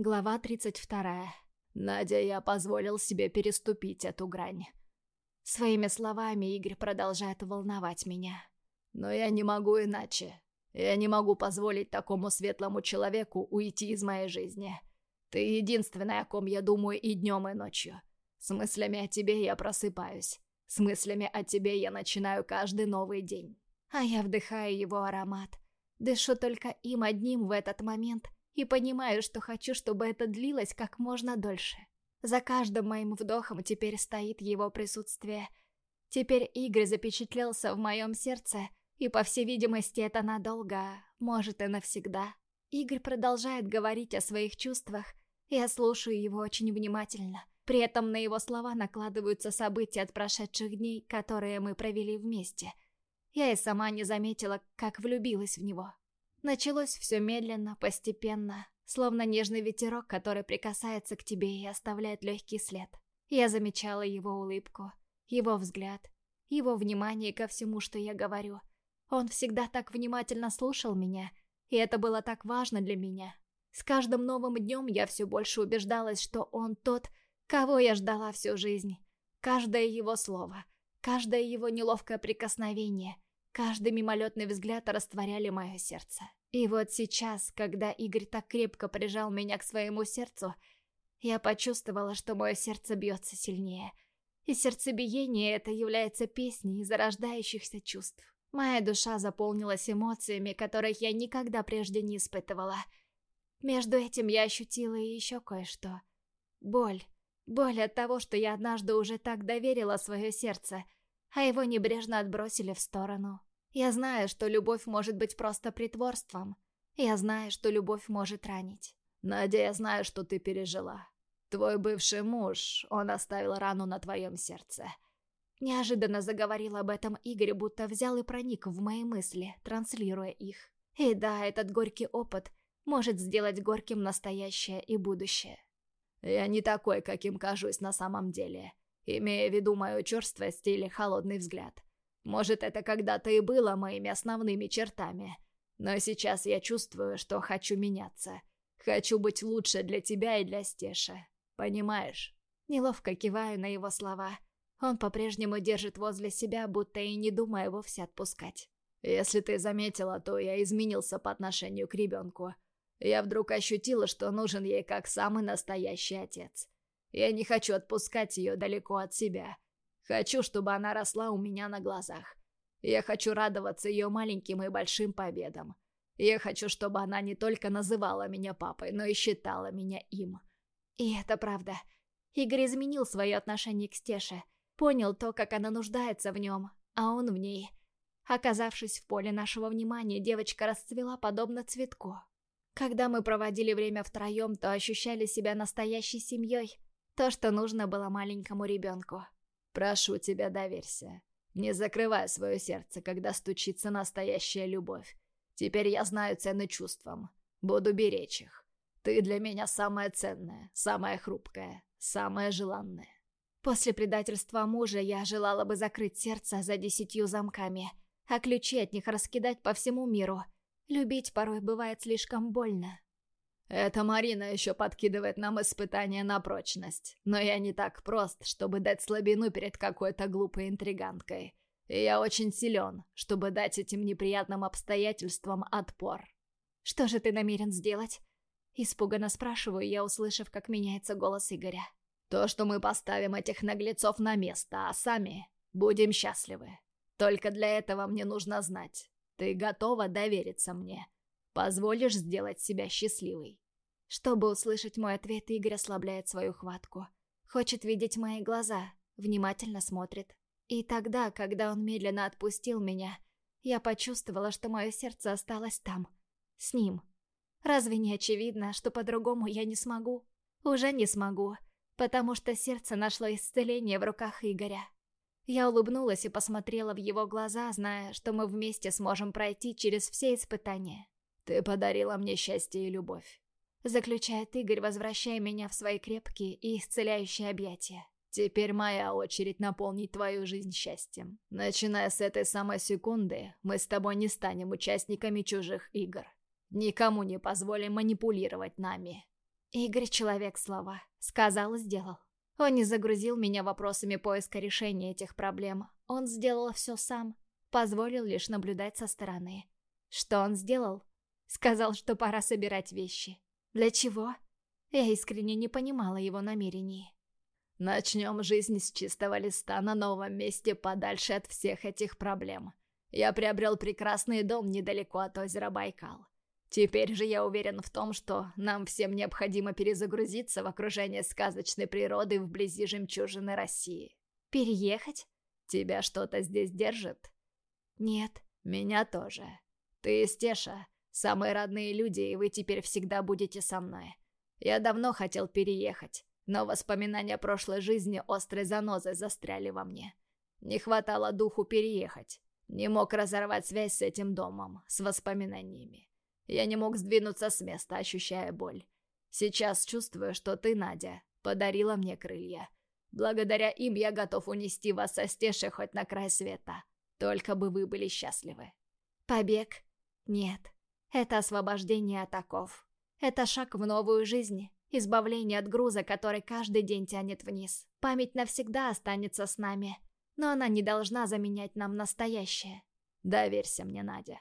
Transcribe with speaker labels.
Speaker 1: Глава 32.
Speaker 2: «Надя, я позволил себе переступить эту грань».
Speaker 1: Своими словами Игорь продолжает волновать меня.
Speaker 2: «Но я не могу иначе. Я не могу позволить такому светлому человеку уйти из моей жизни. Ты единственная, о ком я думаю и днем, и ночью. С мыслями о тебе я просыпаюсь. С мыслями о тебе я начинаю каждый новый день».
Speaker 1: А я вдыхаю его аромат. Дышу только им одним в этот момент и понимаю, что хочу, чтобы это длилось как можно дольше. За каждым моим вдохом теперь стоит его присутствие. Теперь Игорь запечатлелся в моем сердце, и, по всей видимости, это надолго, может и навсегда. Игорь продолжает говорить о своих чувствах, я слушаю его очень внимательно. При этом на его слова накладываются события от прошедших дней, которые мы провели вместе. Я и сама не заметила, как влюбилась в него. Началось все медленно, постепенно, словно нежный ветерок, который прикасается к тебе и оставляет легкий след. Я замечала его улыбку, его взгляд, его внимание ко всему, что я говорю. Он всегда так внимательно слушал меня, и это было так важно для меня. С каждым новым днем я все больше убеждалась, что он тот, кого я ждала всю жизнь. Каждое его слово, каждое его неловкое прикосновение, каждый мимолетный взгляд растворяли мое сердце. И вот сейчас, когда Игорь так крепко прижал меня к своему сердцу, я почувствовала, что мое сердце бьется сильнее. И сердцебиение это является песней зарождающихся чувств. Моя душа заполнилась эмоциями, которых я никогда прежде не испытывала — между этим я ощутила и еще кое-что. Боль. Боль от того, что я однажды уже так доверила свое сердце, а его небрежно отбросили в сторону. Я знаю, что любовь может быть просто притворством. Я знаю, что любовь может ранить.
Speaker 2: Надя, я знаю, что ты пережила. Твой бывший муж, он оставил рану на твоем сердце.
Speaker 1: Неожиданно заговорил об этом Игорь, будто взял и проник в мои мысли, транслируя их. И да, этот горький опыт может сделать горьким настоящее и будущее.
Speaker 2: Я не такой, каким кажусь на самом деле, имея в виду мою черствость или холодный взгляд. Может, это когда-то и было моими основными чертами, но сейчас я чувствую, что хочу меняться. Хочу быть лучше для тебя и для Стеши. Понимаешь?
Speaker 1: Неловко киваю на его слова. Он по-прежнему держит возле себя, будто и не думая вовсе отпускать.
Speaker 2: Если ты заметила, то я изменился по отношению к ребенку. Я вдруг ощутила, что нужен ей как самый настоящий отец. Я не хочу отпускать ее далеко от себя. Хочу, чтобы она росла у меня на глазах. Я хочу радоваться ее маленьким и большим победам. Я хочу, чтобы она не только называла меня папой, но и считала меня им.
Speaker 1: И это правда. Игорь изменил свое отношение к Стеше. Понял то, как она нуждается в нем, а он в ней. Оказавшись в поле нашего внимания, девочка расцвела подобно цветку. Когда мы проводили время втроем, то ощущали себя настоящей семьей. То, что нужно было маленькому ребенку.
Speaker 2: «Прошу тебя, доверься. Не закрывай свое сердце, когда стучится настоящая любовь. Теперь я знаю цены чувствам. Буду беречь их. Ты для меня самое ценное, самое хрупкое, самое желанное».
Speaker 1: После предательства мужа я желала бы закрыть сердце за десятью замками, а ключи от них раскидать по всему миру — Любить порой бывает слишком больно.
Speaker 2: Эта Марина еще подкидывает нам испытания на прочность. Но я не так прост, чтобы дать слабину перед какой-то глупой интриганкой. И я очень силен, чтобы дать этим неприятным обстоятельствам отпор.
Speaker 1: «Что же ты намерен сделать?» Испуганно спрашиваю я, услышав, как меняется голос Игоря.
Speaker 2: «То, что мы поставим этих наглецов на место, а сами будем счастливы. Только для этого мне нужно знать, ты готова довериться мне? Позволишь сделать себя счастливой?»
Speaker 1: Чтобы услышать мой ответ, Игорь ослабляет свою хватку. Хочет видеть мои глаза, внимательно смотрит. И тогда, когда он медленно отпустил меня, я почувствовала, что мое сердце осталось там, с ним. Разве не очевидно, что по-другому я не смогу? Уже не смогу, потому что сердце нашло исцеление в руках Игоря. Я улыбнулась и посмотрела в его глаза, зная, что мы вместе сможем пройти через все испытания.
Speaker 2: «Ты подарила мне счастье и любовь», —
Speaker 1: заключает Игорь, возвращая меня в свои крепкие и исцеляющие объятия.
Speaker 2: «Теперь моя очередь наполнить твою жизнь счастьем. Начиная с этой самой секунды, мы с тобой не станем участниками чужих игр. Никому не позволим манипулировать нами».
Speaker 1: Игорь — человек слова. Сказал и сделал. Он не загрузил меня вопросами поиска решения этих проблем. Он сделал все сам. Позволил лишь наблюдать со стороны. Что он сделал? Сказал, что пора собирать вещи. Для чего? Я искренне не понимала его намерений.
Speaker 2: Начнем жизнь с чистого листа на новом месте, подальше от всех этих проблем. Я приобрел прекрасный дом недалеко от озера Байкал. Теперь же я уверен в том, что нам всем необходимо перезагрузиться в окружение сказочной природы вблизи жемчужины России.
Speaker 1: Переехать?
Speaker 2: Тебя что-то здесь держит?
Speaker 1: Нет.
Speaker 2: Меня тоже. Ты Стеша, самые родные люди, и вы теперь всегда будете со мной. Я давно хотел переехать, но воспоминания прошлой жизни острой занозой застряли во мне. Не хватало духу переехать. Не мог разорвать связь с этим домом, с воспоминаниями. Я не мог сдвинуться с места, ощущая боль. Сейчас чувствую, что ты, Надя, подарила мне крылья. Благодаря им я готов унести вас со стеши хоть на край света. Только бы вы были счастливы.
Speaker 1: Побег? Нет. Это освобождение от оков. Это шаг в новую жизнь. Избавление от груза, который каждый день тянет вниз. Память навсегда останется с нами. Но она не должна заменять нам настоящее.
Speaker 2: Доверься мне, Надя.